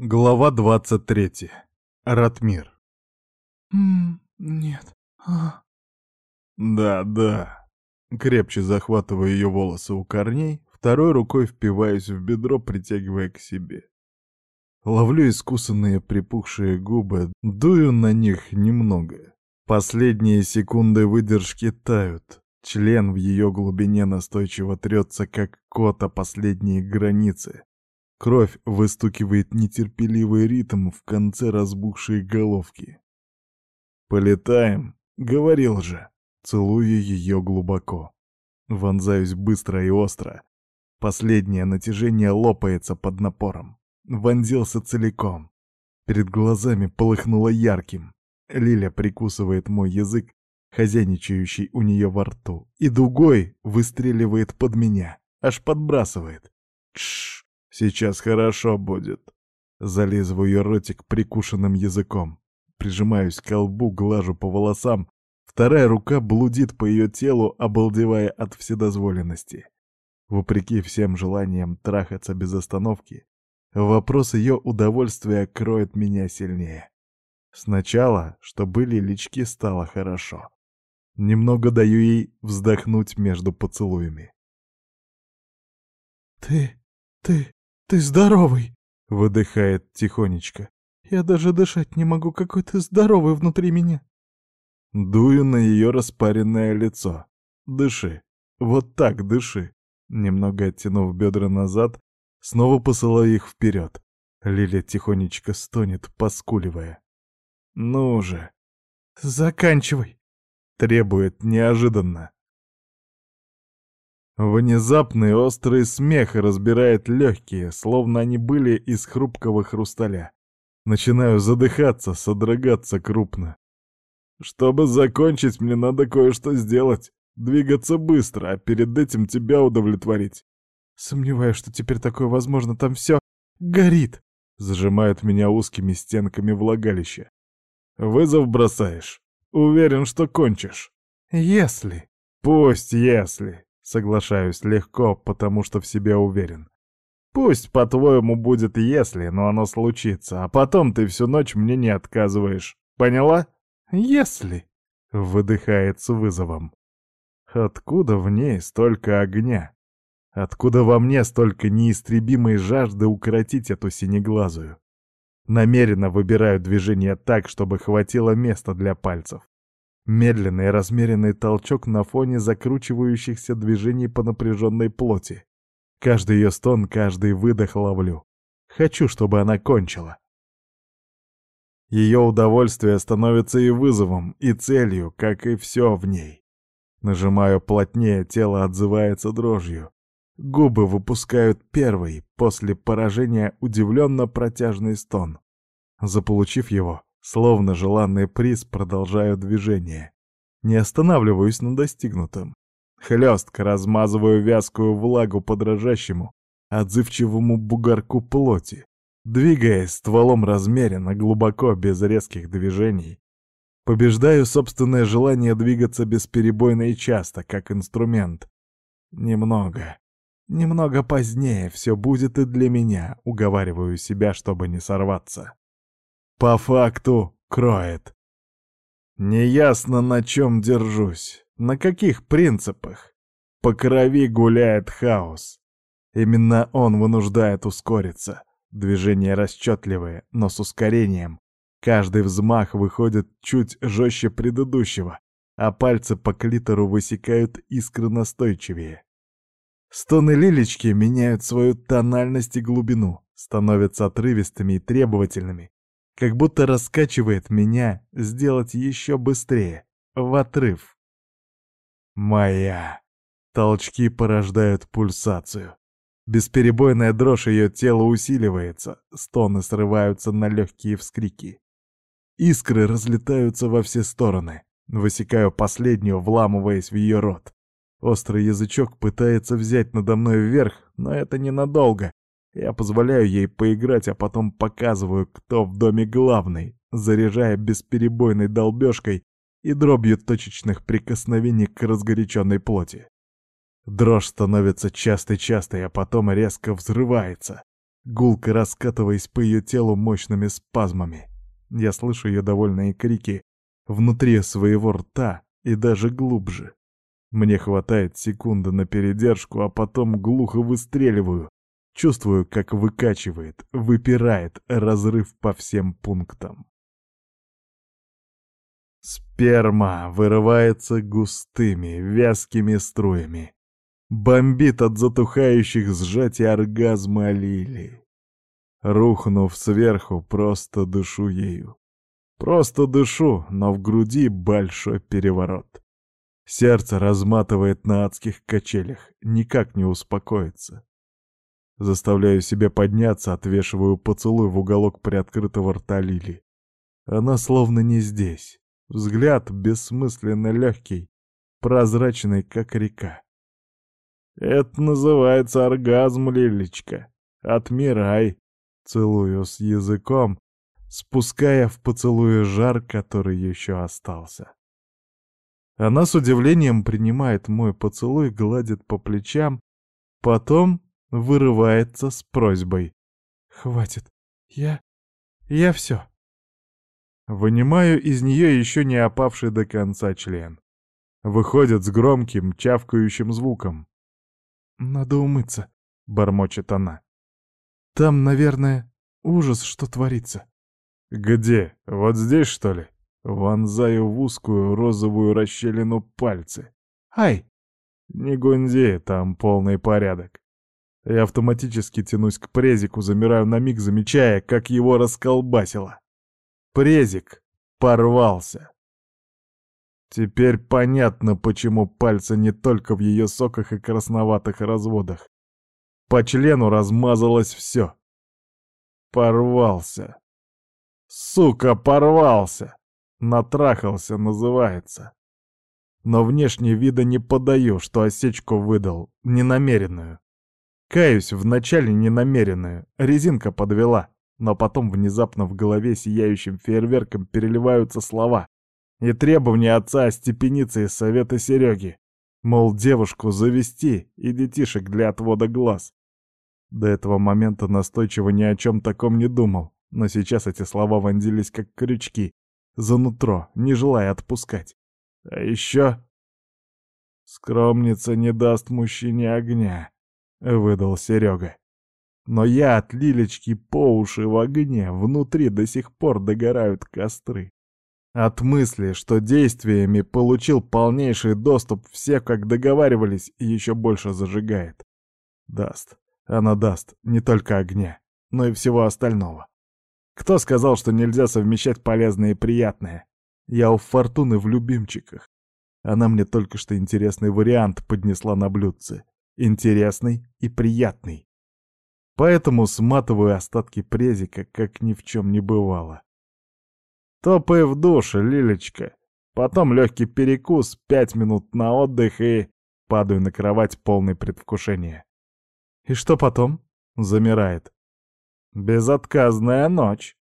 Глава 23. Ратмир. «Нет. А...» «Да, да». Крепче захватываю ее волосы у корней, второй рукой впиваюсь в бедро, притягивая к себе. Ловлю искусанные припухшие губы, дую на них немного. Последние секунды выдержки тают. Член в ее глубине настойчиво трется, как кот о последние границы Кровь выстукивает нетерпеливый ритм в конце разбухшей головки. «Полетаем!» — говорил же, целую ее глубоко. Вонзаюсь быстро и остро. Последнее натяжение лопается под напором. Вонзился целиком. Перед глазами полыхнуло ярким. Лиля прикусывает мой язык, хозяйничающий у нее во рту, и дугой выстреливает под меня, аж подбрасывает. Тш! Сейчас хорошо будет. Залезываю ротик прикушенным языком. Прижимаюсь к колбу, глажу по волосам. Вторая рука блудит по ее телу, обалдевая от вседозволенности. Вопреки всем желаниям трахаться без остановки, вопрос ее удовольствия кроет меня сильнее. Сначала, что были лички, стало хорошо. Немного даю ей вздохнуть между поцелуями. «Ты... ты... Ты здоровый!» — выдыхает тихонечко. «Я даже дышать не могу, какой ты здоровый внутри меня!» Дую на ее распаренное лицо. «Дыши! Вот так дыши!» Немного оттянув бедра назад, снова посылаю их вперед. Лиля тихонечко стонет, поскуливая. «Ну же!» «Заканчивай!» Требует неожиданно. Внезапный острый смех разбирает легкие, словно они были из хрупкого хрусталя. Начинаю задыхаться, содрогаться крупно. Чтобы закончить, мне надо кое-что сделать. Двигаться быстро, а перед этим тебя удовлетворить. Сомневаюсь, что теперь такое возможно, там все горит. Зажимает меня узкими стенками влагалища. Вызов бросаешь. Уверен, что кончишь. Если. Пусть если. Соглашаюсь легко, потому что в себе уверен. Пусть, по-твоему, будет «если», но оно случится, а потом ты всю ночь мне не отказываешь. Поняла? «Если», — выдыхает с вызовом. Откуда в ней столько огня? Откуда во мне столько неистребимой жажды укротить эту синеглазую? Намеренно выбираю движение так, чтобы хватило места для пальцев медленный и размеренный толчок на фоне закручивающихся движений по напряженной плоти. Каждый ее стон, каждый выдох ловлю. Хочу, чтобы она кончила. Ее удовольствие становится и вызовом, и целью, как и все в ней. Нажимаю плотнее, тело отзывается дрожью. Губы выпускают первый, после поражения удивленно протяжный стон. Заполучив его, Словно желанный приз продолжаю движение. Не останавливаюсь на достигнутом. Хлестко размазываю вязкую влагу по дрожащему, отзывчивому бугорку плоти, двигаясь стволом размеренно, глубоко, без резких движений. Побеждаю собственное желание двигаться бесперебойно и часто, как инструмент. Немного. Немного позднее все будет и для меня, уговариваю себя, чтобы не сорваться по факту кроет. Неясно, на чем держусь, на каких принципах. По крови гуляет хаос. Именно он вынуждает ускориться. Движения расчетливые, но с ускорением. Каждый взмах выходит чуть жестче предыдущего, а пальцы по клитору высекают искры настойчивее. Стоны лилечки меняют свою тональность и глубину, становятся отрывистыми и требовательными, как будто раскачивает меня сделать еще быстрее, в отрыв. Моя. Толчки порождают пульсацию. Бесперебойная дрожь ее тела усиливается, стоны срываются на легкие вскрики. Искры разлетаются во все стороны. Высекаю последнюю, вламываясь в ее рот. Острый язычок пытается взять надо мной вверх, но это ненадолго. Я позволяю ей поиграть, а потом показываю, кто в доме главный, заряжая бесперебойной долбежкой и дробью точечных прикосновений к разгоряченной плоти. Дрожь становится частой-частой, а потом резко взрывается, гулко раскатываясь по ее телу мощными спазмами. Я слышу ее довольные крики внутри своего рта и даже глубже. Мне хватает секунды на передержку, а потом глухо выстреливаю, Чувствую, как выкачивает, выпирает разрыв по всем пунктам. Сперма вырывается густыми, вязкими струями. Бомбит от затухающих сжатий оргазма лилии. Рухнув сверху, просто дышу ею. Просто дышу, но в груди большой переворот. Сердце разматывает на адских качелях, никак не успокоится. Заставляю себя подняться, отвешиваю поцелуй в уголок приоткрытого рта Лили. Она словно не здесь. Взгляд бессмысленно легкий, прозрачный, как река. Это называется оргазм, Лилечка. Отмирай. Целую с языком, спуская в поцелуй жар, который еще остался. Она с удивлением принимает мой поцелуй, гладит по плечам, потом вырывается с просьбой. «Хватит. Я... я все». Вынимаю из нее еще не опавший до конца член. Выходит с громким, чавкающим звуком. «Надо умыться», — бормочет она. «Там, наверное, ужас, что творится». «Где? Вот здесь, что ли?» Вонзаю в узкую розовую расщелину пальцы. «Ай!» «Не гунди, там полный порядок». Я автоматически тянусь к презику, замираю на миг, замечая, как его расколбасило. Презик порвался. Теперь понятно, почему пальцы не только в ее соках и красноватых разводах. По члену размазалось все. Порвался. Сука, порвался! Натрахался, называется. Но внешне вида не подаю, что осечку выдал, ненамеренную. Каюсь, вначале ненамеренную резинка подвела, но потом внезапно в голове сияющим фейерверком переливаются слова и требования отца остепениться из совета Сереги. Мол, девушку завести и детишек для отвода глаз. До этого момента настойчиво ни о чем таком не думал, но сейчас эти слова вонзились как крючки, за нутро, не желая отпускать. А еще... Скромница не даст мужчине огня выдал Серега. Но я от Лилечки по уши в огне, внутри до сих пор догорают костры. От мысли, что действиями получил полнейший доступ, всех, как договаривались, еще больше зажигает. Даст. Она даст не только огня, но и всего остального. Кто сказал, что нельзя совмещать полезное и приятное? Я у Фортуны в любимчиках. Она мне только что интересный вариант поднесла на блюдце интересный и приятный. Поэтому сматываю остатки презика, как ни в чем не бывало. Топай в душе, Лилечка. Потом легкий перекус, пять минут на отдых и... Падаю на кровать, полный предвкушения. «И что потом?» — замирает. «Безотказная ночь».